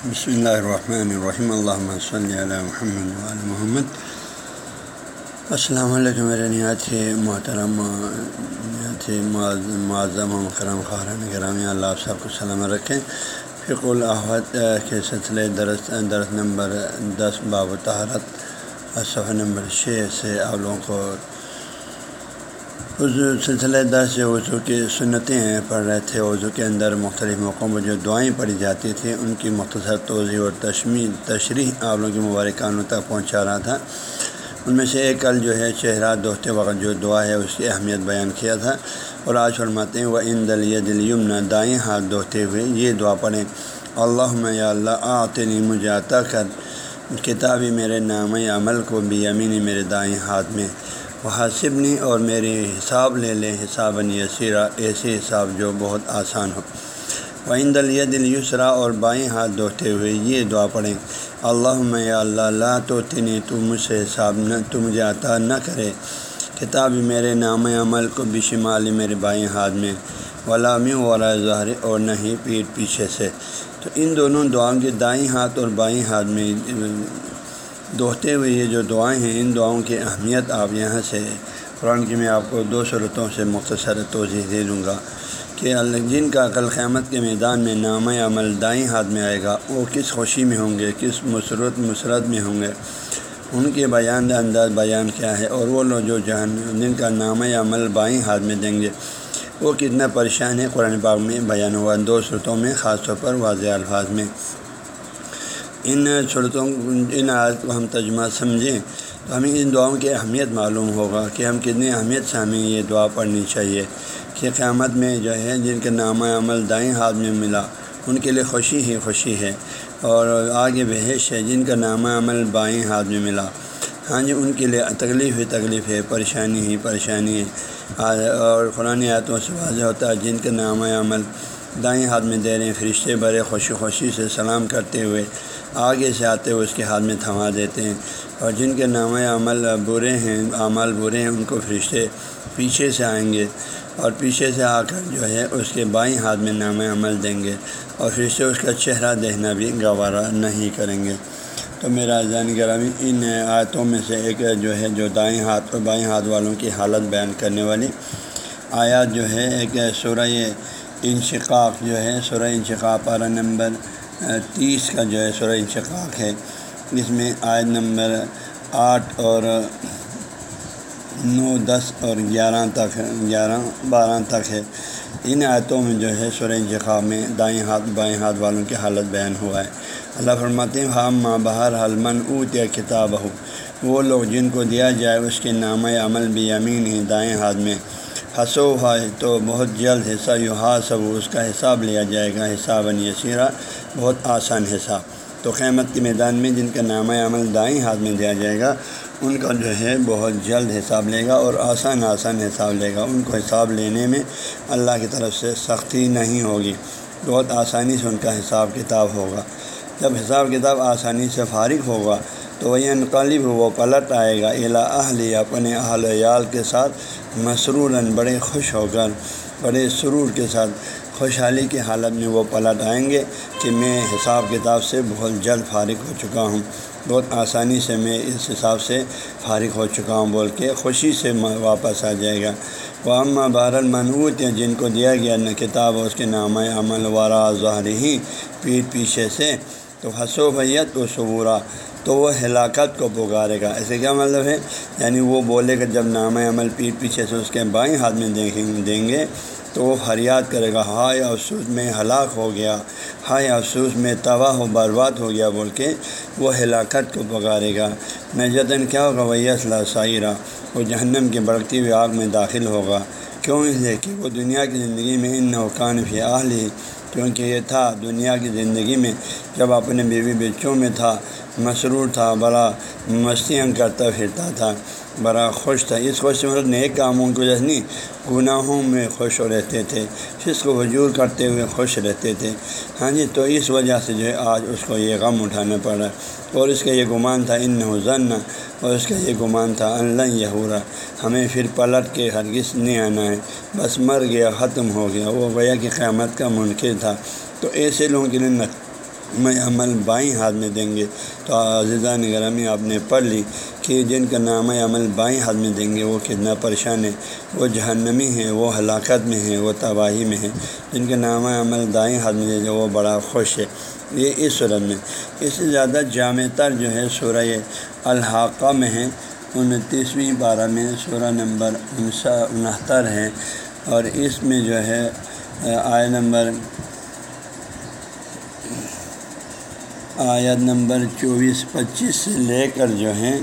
بسم اللہ الرحمن الرحیم اللہ صلی علیہ محمد علیہ محمد السلام علیکم میرے نہایت محترم نہایت معظم کرم خارن کرام اللہ آپ سب کو سلام رکھیں فق الحد کے سلسلے درس درس نمبر دس باب تہارت صفحہ نمبر چھ سے آپ لوگوں کو اس سلسلہ درس جو وضو کی سنتیں پڑھ رہے تھے، وضو کے اندر مختلف موقعوں پر جو دعائیں پڑھی جاتی تھیں، ان کی مختصر توضیع اور تشمیل، تشریح آپ لوگوں کی مبارکانوں تک پہنچا رہا تھا۔ ان میں سے ایک کل جو ہے، چہرہ دوہتے وقت جو دعا ہے، اس کی اہمیت بیان کیا تھا۔ اور آج فرماتے ہیں وہ ان دل دل یمن دائیں ہاتھ دھوتے ہوئے یہ دعا پڑھیں۔ اللہ یا اللہ، آتنی مجھے عطا کر کتابی میرے نام عمل کو بھی امینی میرے دائیں ہاتھ میں۔ وہ حاصبنی اور میری حساب لے لیں حساب یسیرا، ایسے حساب جو بہت آسان ہو وہ دل یہ دل یسرا اور بائیں ہاتھ دھوتے ہوئے یہ دعا پڑھیں۔ اللہ میں اللہ اللہ تو تنی تو مجھ سے حساب نہ، تو مجھے عطا نہ کرے۔ کتاب میرے نام عمل کو بھی شمالی میرے بائیں ہاتھ میں غلامی ورا ظاہر اور نہ ہی پیٹ پیچھے سے۔ تو ان دونوں دعاؤں کے دائیں ہاتھ اور بائیں ہاتھ میں دوہتے ہوئے یہ جو دعائیں ہیں، ان دعاؤں کی اہمیت آپ یہاں سے قرآن کی میں آپ کو دو صورتوں سے مختصر توضیح دے دوں گا کہ جن کا عقل قیامت کے میدان میں نام عمل دائیں ہاتھ میں آئے گا۔ وہ کس خوشی میں ہوں گے؟ کس مسرت مسرت میں ہوں گے؟ ان کے بیان انداز بیان کیا ہے؟ اور وہ لوگ جو جہن، جن کا نام عمل بائیں ہاتھ میں دیں گے، وہ کتنا پریشان ہے قرآن پاک میں بیان ہوا دو صورتوں میں، خاص طور پر واضح الفاظ میں۔ ان صورتوں ان آیت کو ہم ترجمہ سمجھیں تو ہمیں ان دعاؤں کی اہمیت معلوم ہوگا کہ ہم کتنی اہمیت سے ہمیں یہ دعا پڑھنی چاہیے کہ قیامت میں جو ہے جن کے نام عمل دائیں ہاتھ میں ملا، ان کے لیے خوشی ہی خوشی ہے اور آگے بحث ہے جن کا نام عمل بائیں ہاتھ میں ملا۔ ہاں جی ان کے لیے تکلیف ہی تکلیف ہے، پریشانی ہی پریشانی ہے۔ اور قرآن آیتوں سے واضح ہوتا ہے جن کا نام عمل دائیں ہاتھ میں دے رہے ہیں، فرشتے بڑے خوشی خوشی سے سلام کرتے ہوئے آگے سے آتے ہوئے اس کے ہاتھ میں تھما دیتے ہیں اور جن کے نام عمل برے ہیں، اعمال برے ہیں، ان کو فرشتے پیچھے سے آئیں گے اور پیچھے سے آ کر جو ہے اس کے بائیں ہاتھ میں نام عمل دیں گے اور فرشتے اس کا چہرہ دیکھنا بھی گوارا نہیں کریں گے۔ تو میرا جان گرامی، ان آیتوں میں سے ایک جو ہے جو دائیں ہاتھ اور بائیں ہاتھ والوں کی حالت بیان کرنے والی آیات جو ہے، ایک سورہ انشقاق جو ہے، سورہ انشقاق پارہ نمبر تیس کا جو ہے سورہ انشقاق ہے اس میں آیت نمبر آٹھ اور نو، دس اور گیارہ تک، گیارہ، بارہ تک ہے۔ ان آیتوں میں جو ہے سورہ انشقاق میں دائیں ہاتھ، بائیں ہاتھ والوں کی حالت بیان ہوا ہے۔ اللہ فرماتے ہیں، ہم ماں بہر حلمن اوت یا کتاب ہو وہ لوگ جن کو دیا جائے، اس کے نام عمل بھی امین ہی دائیں ہاتھ میں۔ حسو ہے تو بہت جلد حصہ یو حاصب ہاں اس کا حساب لیا جائے گا، حساب یسیرہ، بہت آسان حساب۔ تو قیمت کے میدان میں جن کا نام عمل دائیں ہاتھ میں دیا جائے گا، ان کا جو ہے بہت جلد حساب لے گا اور آسان آسان حساب لے گا۔ ان کو حساب لینے میں اللہ کی طرف سے سختی نہیں ہوگی۔ بہت آسانی سے ان کا حساب کتاب ہوگا۔ جب حساب کتاب آسانی سے فارغ ہوگا تو وہ انقلب وہ پلٹ آئے گا۔ الا اہل اپنے اہل عیال کے ساتھ مسرور بڑے خوش ہو کر، بڑے سرور کے ساتھ خوشحالی کی حالت میں وہ پلٹ آئیں گے کہ میں حساب کتاب سے بہت جلد فارغ ہو چکا ہوں۔ بہت آسانی سے میں اس حساب سے فارغ ہو چکا ہوں بول کے خوشی سے واپس آ جائے گا۔ وہ اماں بہر المنوط جن کو دیا گیا نہ کتاب اس کے نام عمل وارا ظاہری ہی پیٹ پیچھے سے، تو حسو بھیت و صبورہ تو وہ ہلاکت کو پکارے گا۔ ایسے کیا مطلب ہے؟ یعنی وہ بولے گا، جب نام عمل پیٹ پیچھے سے اس کے بائیں ہاتھ میں دیکھیں دیں گے، تو وہ فریاد کرے گا، ہائے افسوس میں ہلاک ہو گیا، ہائے افسوس میں تباہ و برباد ہو گیا، بول کے وہ ہلاکت کو پکارے گا۔ نجتاً کیا ہوگا؟ وہی اصلاح سائرہ وہ جہنم کی بڑھتی ہوئی آگ میں داخل ہوگا۔ کیوں؟ اس لیے کہ وہ دنیا کی زندگی میں ان نوکان فی آہلی کیونکہ یہ تھا دنیا کی زندگی میں، جب اپنے بیوی بچوں میں تھا، مسرور تھا، بڑا مستیاں کرتا، پھرتا تھا، بڑا خوش تھا۔ اس خوش مطلب نیک کاموں کی وجہ نہیں گناہوں میں خوش رہتے تھے جس کو وجور کرتے ہوئے خوش رہتے تھے۔ ہاں جی تو اس وجہ سے جو ہے، آج اس کو یہ غم اٹھانا پڑا۔ اور اس کا یہ گمان تھا ان حضن اور اس کا یہ گمان تھا اللہ یہ ہو رہا ہمیں پھر پلٹ کے ہرگز نہیں آنا ہے۔ بس مر گیا، ختم ہو گیا۔ وہ گیا کہ قیامت کا منکر تھا۔ تو ایسے لوگوں کے لیے میں عمل بائیں ہاتھ میں دیں گے۔ تو عزیزہ نگرامی آپ نے پڑھ لی کہ جن کا نام عمل بائیں ہاتھ میں دیں گے، وہ کتنا پریشان ہے وہ جہنمی ہیں، وہ ہلاکت میں ہیں، وہ تباہی میں ہیں۔ جن کا نام عمل دائیں ہاتھ میں دیں گے، وہ بڑا خوش ہے یہ اس صورت میں۔ اس سے زیادہ جامع تر جو ہے سورہ الحاقہ میں ہے۔ انتیسویں بارہ میں سورہ نمبر انسا انہتر ہے۔ اور اس میں جو ہے آئے نمبر آیت نمبر چوبیس، پچیس سے لے کر جو ہے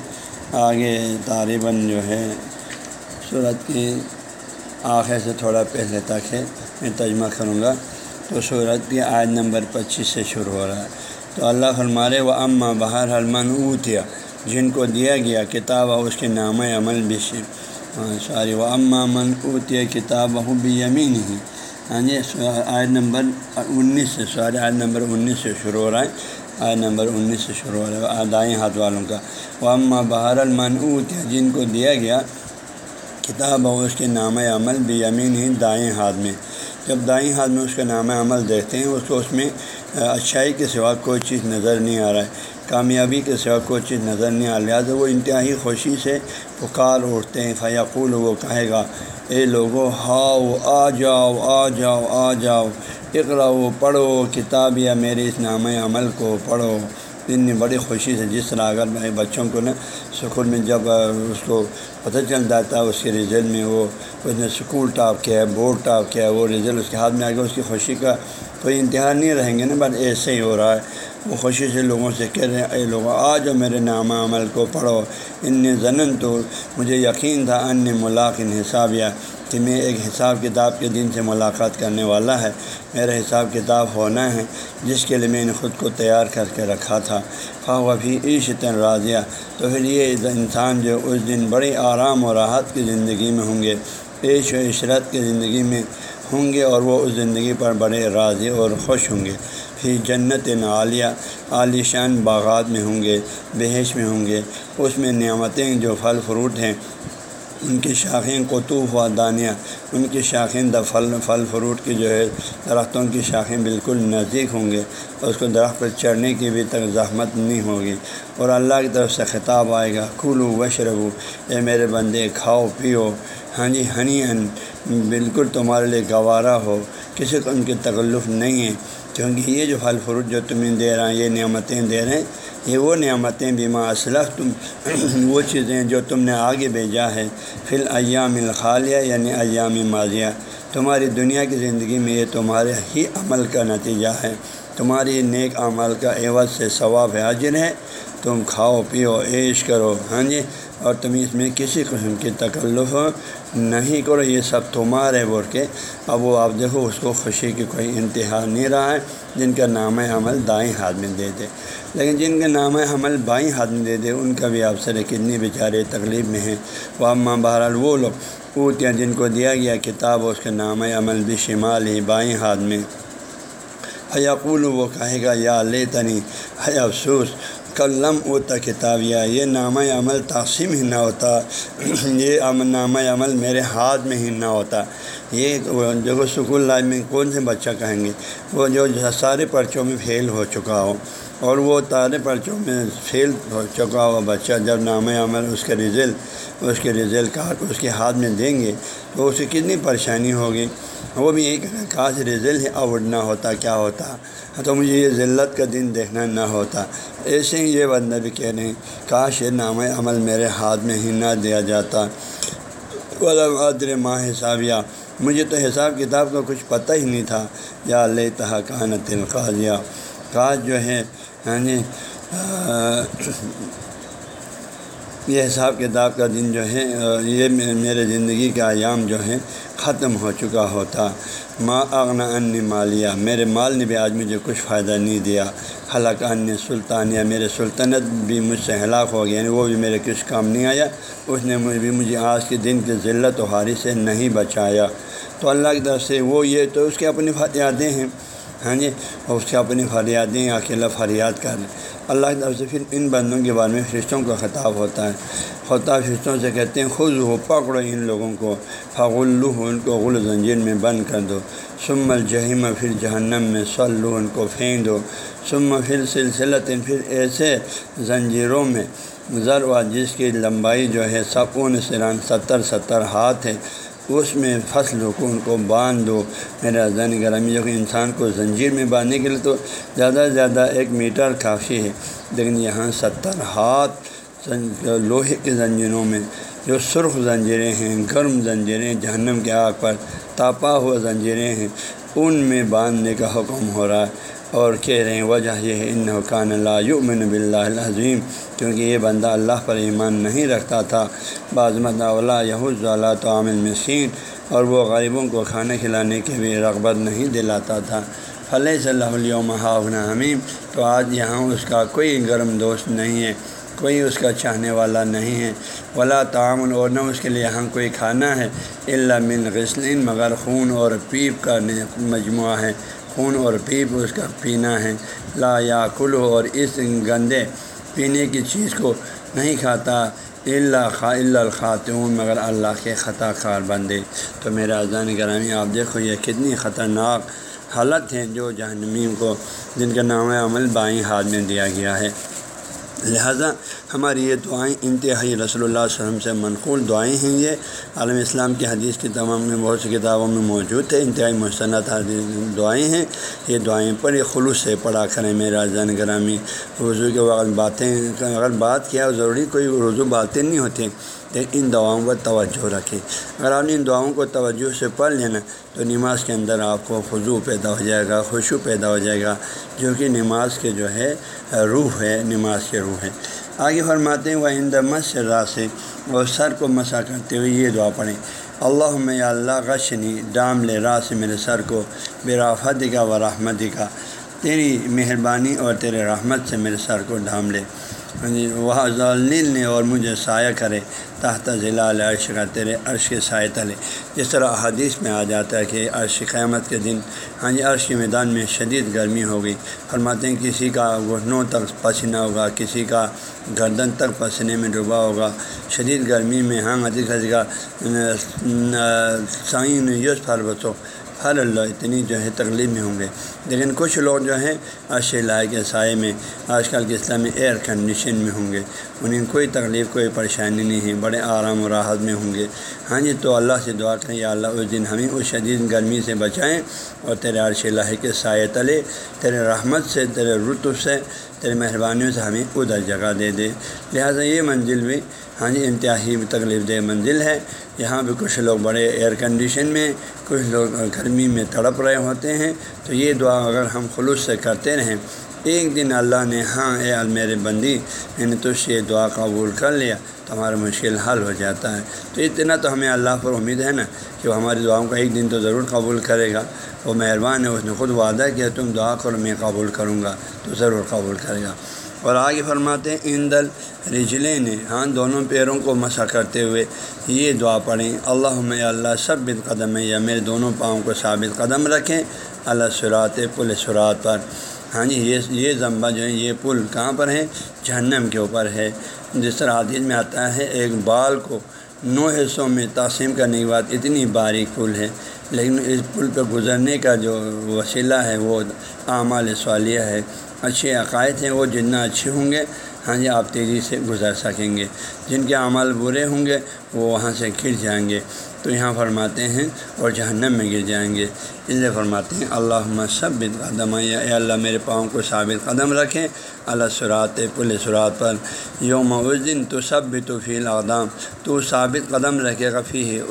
آگے طالباً جو ہے صورت کی آخر سے تھوڑا پہلے تک ہے۔ میں ترجمہ کروں گا۔ تو صورت کی آیت نمبر پچیس سے شروع ہو رہا ہے۔ تو اللہ فرمارے و اماں بہر حلمن اوتیا جن کو دیا گیا کتاب اس کے نام عمل بھی ساری و اماں من اوتیا کتاب بھی یمین ہی ہاں جی آیت نمبر انیس سے سواری آیت نمبر انیس سے شروع ہو رہا ہے۔ آیت نمبر انیس سے شروع ہو رہا ہے دائیں ہاتھ والوں کا۔ وہ اماں بہر المن اوتیا جن کو دیا گیا کتاب اس کے نام عمل بھی یمین ہی دائیں ہاتھ میں۔ جب دائیں ہاتھ میں اس کا نام عمل دیکھتے ہیں، اس کو اس میں اچھائی کے سوا کوئی چیز نظر نہیں آ رہا ہے۔ کامیابی کے سوا کوئی چیز نظر نہیں آ لہٰذا وہ انتہائی خوشی سے پکار اٹھتے ہیں۔ فیاقول وہ کہے گا، اے لوگو، ہاؤ، آ جاؤ آ جاؤ آ جاؤ۔ اقراؤ پڑھو، کتاب یا میرے اس نام عمل کو پڑھو۔ اتنی بڑی خوشی سے، جس طرح اگر میں بچوں کو نا اسکول میں جب اس کو پتہ چل جاتا ہے اس کے رزلٹ میں وہ اس نے اسکول ٹاپ کیا ہے بورڈ ٹاپ کیا ہے وہ رزلٹ اس کے ہاتھ میں آ گیا، اس کی خوشی کا کوئی انتہا نہیں رہیں گے نا، بس ایسے ہی ہو رہا ہے۔ وہ خوشی سے لوگوں سے کہہ رہے ہیں، اے لوگوں آ جو میرے نامہ عمل کو پڑھو ان نے زنن تو مجھے یقین تھا ان ملاقن حساب یا کہ میں ایک حساب کتاب کے دن سے ملاقات کرنے والا ہے۔ میرا حساب کتاب ہونا ہے، جس کے لیے میں نے خود کو تیار کر کے رکھا تھا۔ خواہ بھی عیشت راضیہ۔ تو پھر یہ انسان جو اس دن بڑی آرام و راحت کی زندگی میں ہوں گے، عیش و عشرت کی زندگی میں ہوں گے اور وہ اس زندگی پر بڑے راضی اور خوش ہوں گے۔ پھر جنت عالیہ۔ عالی شان باغات میں ہوں گے بحث میں ہوں گے۔ اس میں نعمتیں جو پھل فروٹ ہیں ان کی شاخیں قطوف و دانیہ، ان کی شاخیں دا پھل پھل فروٹ کی جو ہے، درختوں کی شاخیں بالکل نزدیک ہوں گے اور اس کو درخت پر چڑھنے کی بھی تک زحمت نہیں ہوگی۔ اور اللہ کی طرف سے خطاب آئے گا کھولو وشربو اے میرے بندے، کھاؤ، پیو۔ ہاں جی ہنی ہن، بالکل تمہارے لیے گوارا ہو، کسی کو ان کی تکلف نہیں ہے۔ کیونکہ یہ جو پھل فروٹ جو تمہیں دے رہے ہیں، یہ نعمتیں دے رہے ہیں، یہ وہ نعمتیں بیما اسلح تم وہ چیزیں جو تم نے آگے بھیجا ہے، فی ایام الخالیہ یعنی ایام ماضیہ۔ تمہاری دنیا کی زندگی میں یہ تمہارے ہی عمل کا نتیجہ ہے۔ تمہاری نیک عمل کا عوض سے ثواب حاضر ہے ہاں جی، تم کھاؤ، پیو، عیش کرو۔ ہاں جی اور تم اس میں کسی قسم کی تکلف نہیں کرو۔ یہ سب تمہارے بول کے اب وہ آپ دیکھو، اس کو خوشی کی کوئی انتہا نہیں رہا ہے۔ جن کا نام عمل دائیں ہاتھ میں دے دے۔ لیکن جن کا نام عمل بائیں ہاتھ میں دے دے، ان کا بھی افسر کتنی بیچارے تکلیف میں ہیں۔ وہ ماں بہرحال وہ لوگ اوتیا جن کو دیا گیا کتاب، اس کے نام عمل بھی شمال ہی بائیں ہاتھ میں۔ حیاقول وہ کہے گا، یا لے تنی ہے افسوس کلم اوتا کتاب، یا یہ نامہ عمل تقسیم ہی نہ ہوتا۔ یہ نامہ عمل میرے ہاتھ میں ہی نہ ہوتا۔ یہ جو سکول لائف میں کون سے بچہ کہیں گے؟ وہ جو سارے پرچوں میں فیل ہو چکا ہو۔ اور وہ تارے پرچوں میں فیل ہو چکا ہوا بچہ جب نام عمل اس کے رزلٹ اس کے رزلٹ کارڈ اس کے ہاتھ میں دیں گے تو اسے کتنی پریشانی ہوگی؟ وہ بھی یہی کہنا، کاش رزلٹ ہی آؤٹ نہ ہوتا، کیا ہوتا؟ تو مجھے یہ ذلت کا دن دیکھنا نہ ہوتا۔ ایسے ہی یہ بندہ بھی کہہ رہے ہیں، کاش یہ نام عمل میرے ہاتھ میں ہی نہ دیا جاتا۔ ادر ماں حساب، یا مجھے تو حساب کتاب کا کچھ پتہ ہی نہیں تھا۔ یا لے تہا کانت القاضیہ، کاش جو ہے ہاں جی یہ حساب کتاب کا دن جو ہے یہ میرے زندگی کا ایام جو ہے ختم ہو چکا ہوتا۔ ماں اغنا ان مالیہ، میرے مال نے بھی آج مجھے کچھ فائدہ نہیں دیا۔ حلق ان سلطانیہ میرے سلطنت بھی مجھ سے ہلاک ہو گیا یعنی وہ بھی میرے کچھ کام نہیں آیا۔ اس نے مجھے بھی مجھے آج کے دن کی ذلت و حاری سے نہیں بچایا۔ تو اللہ کی طرف سے وہ یہ، تو اس کے اپنی فریادیں ہیں۔ ہاں جی؟ اور اس کے اپنی فریادیں اکیلا فریاد کر اللہ کی طرف سے پھر ان بندوں کے بارے میں فرشتوں کا خطاب ہوتا ہے۔ خطاب فرشتوں سے کہتے ہیں خود ہو پکڑو ان لوگوں کو۔ فغلو ان کو غل زنجیر میں بند کر دو۔ سم الجہم پھر جہنم میں سلو ان کو پھینک دو۔ سم پھر سلسلت، پھر ایسے زنجیروں میں۔ ذر جس کی لمبائی جو ہے، سکون سران ستر ستر ہاتھ ہے۔ اس میں فصل کو ان کو باندھ دو میرا زن گرامی جو کہ انسان کو زنجیر میں باندھنے کے لیے تو زیادہ سے زیادہ ایک میٹر کافی ہے۔ لیکن یہاں ستر ہاتھ لوہے کے زنجیروں میں، جو سرخ زنجیریں ہیں، گرم زنجیریں، جہنم کے آگ پر تاپا ہوا زنجیریں ہیں، ان میں باندھنے کا حکم ہو رہا ہے۔ اور کہہ رہے ہیں، وجہ یہ ہے ان حکان اللہ یؤمن باللہ العظیم، کیونکہ یہ بندہ اللہ پر ایمان نہیں رکھتا تھا۔ بعض مطلع یہود اللہ تو عامل مسین اور وہ غریبوں کو کھانا کھلانے کی بھی رغبت نہیں دلاتا تھا۔ فلح صلی اللہ علیہ حمیم، تو آج یہاں اس کا کوئی گرم دوست نہیں ہے، کوئی اس کا چاہنے والا نہیں ہے۔ ولا تعامل اور نہ اس کے لیے یہاں کوئی کھانا ہے اللہ من غسلین، مگر خون اور پیپ کا مجموعہ ہے۔ خون اور پیپ اس کا پینا ہے۔ لا یا کلو اور اس گندے پینے کی چیز کو نہیں کھاتا اللہ خا الخاتون، مگر اللہ کے خطا کار بندے۔ تو میرا اذان گرامی، آپ دیکھو یہ کتنی خطرناک حالت ہیں جو جہنمیم کو، جن کا نام عمل بائیں ہاتھ میں دیا گیا ہے۔ لہذا ہماری یہ دعائیں انتہائی رسول اللہ علیہ وسلم سے منقول دعائیں ہیں یہ عالم اسلام کی حدیث کی تمام میں بہت سی کتابوں میں موجود ہے، انتہائی مستند دعائیں ہیں۔ یہ دعائیں پر خلوص سے پڑھا کریں میرا زین گرامی رضو کے وقت باتیں، اگر بات کیا ضروری، کوئی رضو باتیں نہیں ہوتی۔ ان دعاؤں پر توجہ رکھیں۔ اگر آپ نے ان دعاؤں کو توجہ سے پڑھ لینا تو نماز کے اندر آپ کو خضو پیدا ہو جائے گا خوشو پیدا ہو جائے گا، جو کہ نماز کے جو ہے، روح ہے، نماز کے روح ہے۔ آگے فرماتے ہیں وہ ہند سے راسے اور سر کو مسا کرتے ہوئے یہ دعا پڑھیں۔ اللہ میں اللہ، غشنی، ڈام لے راس میرے سر کو بے کا و رحمتی کا۔ تیری مہربانی اور تیرے رحمت سے میرے سر کو ڈھام لے۔ ہاں جی وہ ذالنیل نے اور مجھے سایہ کرے تحت ضلع عرش کا، تیرے عرش کے سائے تلے۔ جس طرح حدیث میں آ جاتا ہے کہ عرش قیامت کے دن ہاں جی عرش کے میدان میں شدید گرمی ہوگی۔ فرماتے ہیں کسی کا گھٹنوں تک پسینہ ہوگا، کسی کا گردن تک پسینے میں ڈوبا ہوگا۔ شدید گرمی میں ہاں حدیث کا سائن یوز فر ہر اللہ، اتنی جو ہے تکلیف میں ہوں گے۔ لیکن کچھ لوگ جو ہیں اشے لائے کے سائے میں، آج کل کے اسلامی ایئر کنڈیشن میں ہوں گے۔ انہیں کوئی تکلیف، کوئی پریشانی نہیں ہے، بڑے آرام و راحت میں ہوں گے۔ ہاں جی تو اللہ سے دعا کریں، یا اللہ اس دن ہمیں اس شدید گرمی سے بچائیں اور تیرے عرش اللہ کے سائے تلے، تیرے رحمت سے، تیرے رتف سے، تیرے مہربانیوں سے ہمیں ادھر جگہ دے دے۔ لہٰذا یہ منزل بھی ہاں جی انتہائی تکلیف دہ منزل ہے۔ یہاں بھی کچھ لوگ بڑے ایئر کنڈیشن میں، کچھ لوگ گرمی میں تڑپ رہے ہوتے ہیں۔ تو یہ دعا اگر ہم خلوص سے کرتے رہیں، ایک دن اللہ نے ہاں اے میرے بندی، میں نے تجھ یہ دعا قبول کر لیا، تو ہمارا مشکل حل ہو جاتا ہے۔ تو اتنا تو ہمیں اللہ پر امید ہے نا کہ وہ ہماری دعاؤں کا ایک دن تو ضرور قبول کرے گا۔ وہ مہربان ہے، اس نے خود وعدہ کیا، تم دعا کرو، میں قبول کروں گا، تو ضرور قبول کرے گا۔ اور آگے فرماتے ہیں ان دل رجلے نے ہاں دونوں پیروں کو مسا کرتے ہوئے یہ دعا پڑھیں۔ اللہ میں اللہ سب بد قدم ہے یا میرے دونوں پاؤں کو ثابت قدم رکھیں۔ اللہ سرات، پل سرات پر۔ ہاں جی یہ یہ ضمبہ جو ہے یہ پل کہاں پر ہے جہنم کے اوپر ہے۔ جس طرح حدیث میں آتا ہے، ایک بال کو نو حصوں میں تقسیم کرنے کے بعد اتنی باریک پل ہے۔ لیکن اس پل پہ گزرنے کا جو وسیلہ ہے، وہ اعمال سوالیہ ہے۔ اچھے عقائد ہیں، وہ جتنا اچھے ہوں گے ہاں جی آپ تیزی سے گزر سکیں گے۔ جن کے عمل برے ہوں گے، وہ وہاں سے گر جائیں گے۔ تو یہاں فرماتے ہیں اور جہنم میں گر جائیں گے۔ اس لیے فرماتے ہیں اللہ سب قدم، اے اللہ میرے پاؤں کو ثابت قدم رکھیں۔ اللہ سرات، پل سرات پر۔ یوم اس دن تو سب بھی تو فی اقدام تو ثابت قدم رکھے گا فی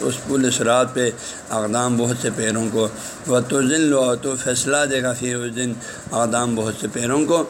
اس پل سرات پہ اقدام بہت سے پیروں کو۔ وہ تو ذل و تو فیصلہ دے گا پھر اس دن اقدام بہت سے پیروں کو۔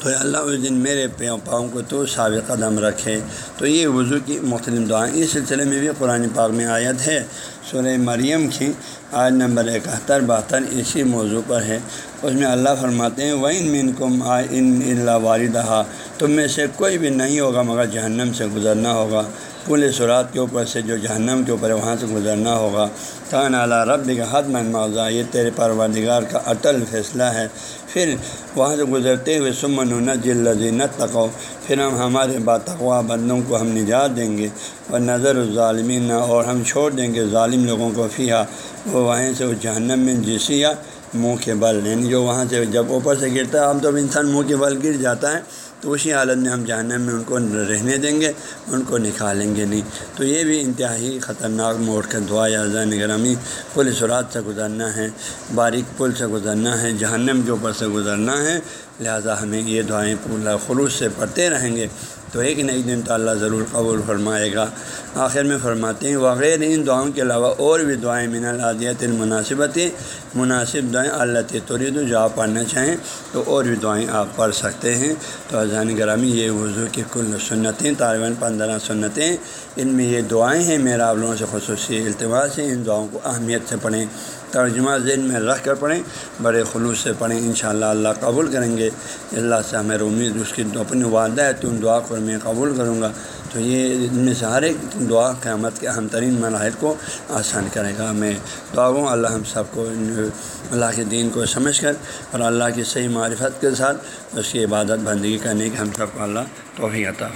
تو اللہ اس دن میرے پاؤں کو تو سابق قدم رکھے۔ تو یہ وضو کی مختلف دعائیں۔ اس سلسلے میں بھی قرآن پاک میں آیت ہے۔ سورہ مریم کی آج نمبر اکہتر بہتر اسی موضوع پر ہے۔ اس میں اللہ فرماتے ہیں وہ ان مین کم آ ان اللہ والدہ تم میں سے کوئی بھی نہیں ہوگا مگر جہنم سے گزرنا ہوگا۔ پل سرات کے اوپر سے جو جہنم کے اوپر ہے، وہاں سے گزرنا ہوگا۔ کان اعلیٰ رب کا حد من معاوضہ یہ تیرے پروردگار کا اٹل فیصلہ ہے۔ پھر وہاں سے گزرتے ہوئے سمن جل نت تقو پھر ہم ہمارے باتقوا بندوں کو ہم نجات دیں گے۔ اور نظر ظالمین اور ہم چھوڑ دیں گے ظالم لوگوں کو فیا وہ وہیں سے اس جہنم میں جسیا منہ کے بل یعنی جو وہاں سے جب اوپر سے گرتا ہے عام طور پر انسان منہ کے بل گر جاتا ہے، تو اسی حالت میں ہم جہنم میں ان کو رہنے دیں گے، ان کو نکالیں گے نہیں۔ تو یہ بھی انتہائی خطرناک موڑ کا دعا یا زین گرامی پل سرات سے گزرنا ہے، باریک پل سے گزرنا ہے، جہنم کے اوپر سے گزرنا ہے، لہٰذا ہمیں یہ دعائیں پورا خلوص سے پڑھتے رہیں گے۔ تو ایک نہ ایک دن تو اللہ ضرور قبول فرمائے گا۔ آخر میں فرماتے ہیں، وغیر ان دعاؤں کے علاوہ اور بھی دعائیں من العادیت المناسبت مناسب دعائیں اللہ توری تو جو آپ پڑھنا چاہیں تو اور بھی دعائیں آپ پڑھ سکتے ہیں۔ تو اذان گرامی یہ وضو کی کل سنتیں طالباً پندرہ سنتیں، ان میں یہ دعائیں ہیں۔ میرا آپ لوگوں سے خصوصی التماس ہے، ان دعاؤں کو اہمیت سے پڑھیں۔ ترجمہ ذہن میں رکھ کر پڑھیں، بڑے خلوص سے پڑھیں، انشاءاللہ اللہ قبول کریں گے۔ اللہ سے ہمیں امید اس کی اپنی وعدہ ہے تم دعا کر میں قبول کروں گا۔ تو یہ ان میں سے ہر ایک دعا قیامت کے اہم ترین مراحل کو آسان کرے گا۔ میں دعا ہوں اللہ ہم سب کو اللہ کے دین کو سمجھ کر اور اللہ کی صحیح معرفت کے ساتھ اس کی عبادت بندگی کرنے کی ہم سب کو اللہ توفیع عطا